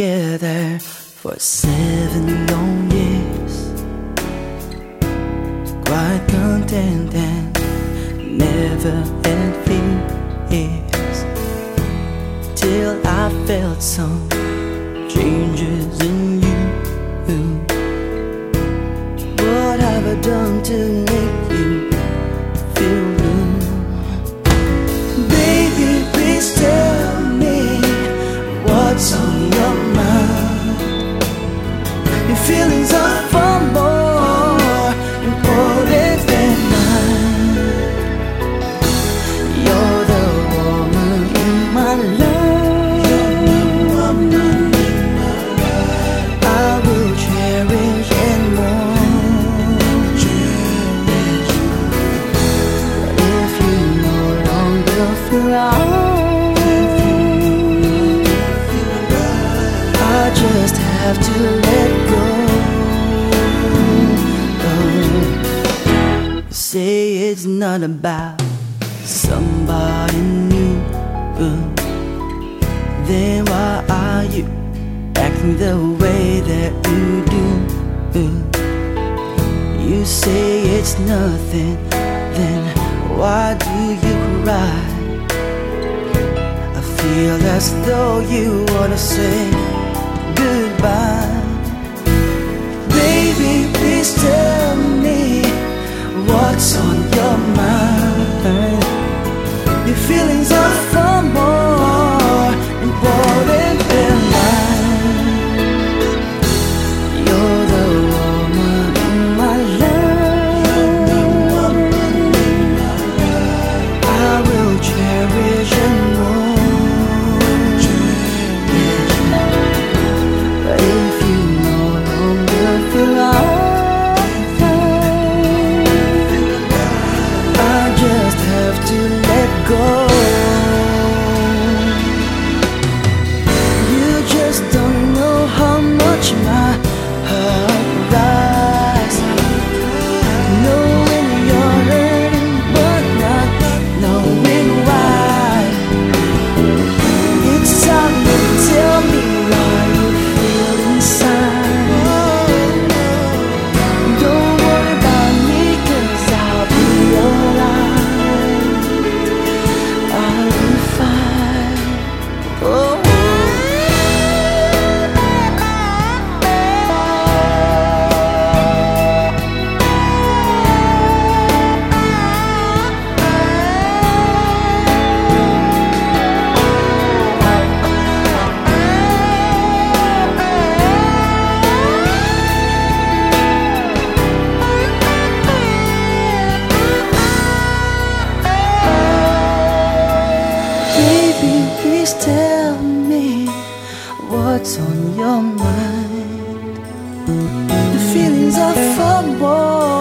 together for seven long years. Quite content and never had fears. Till I felt some changes in feel I just have to let go. Oh. Say it's not about somebody new. Then why are you acting the way that you do? You say it's nothing, then why do you cry? Feel as though you wanna say what's on your mind. The feelings are more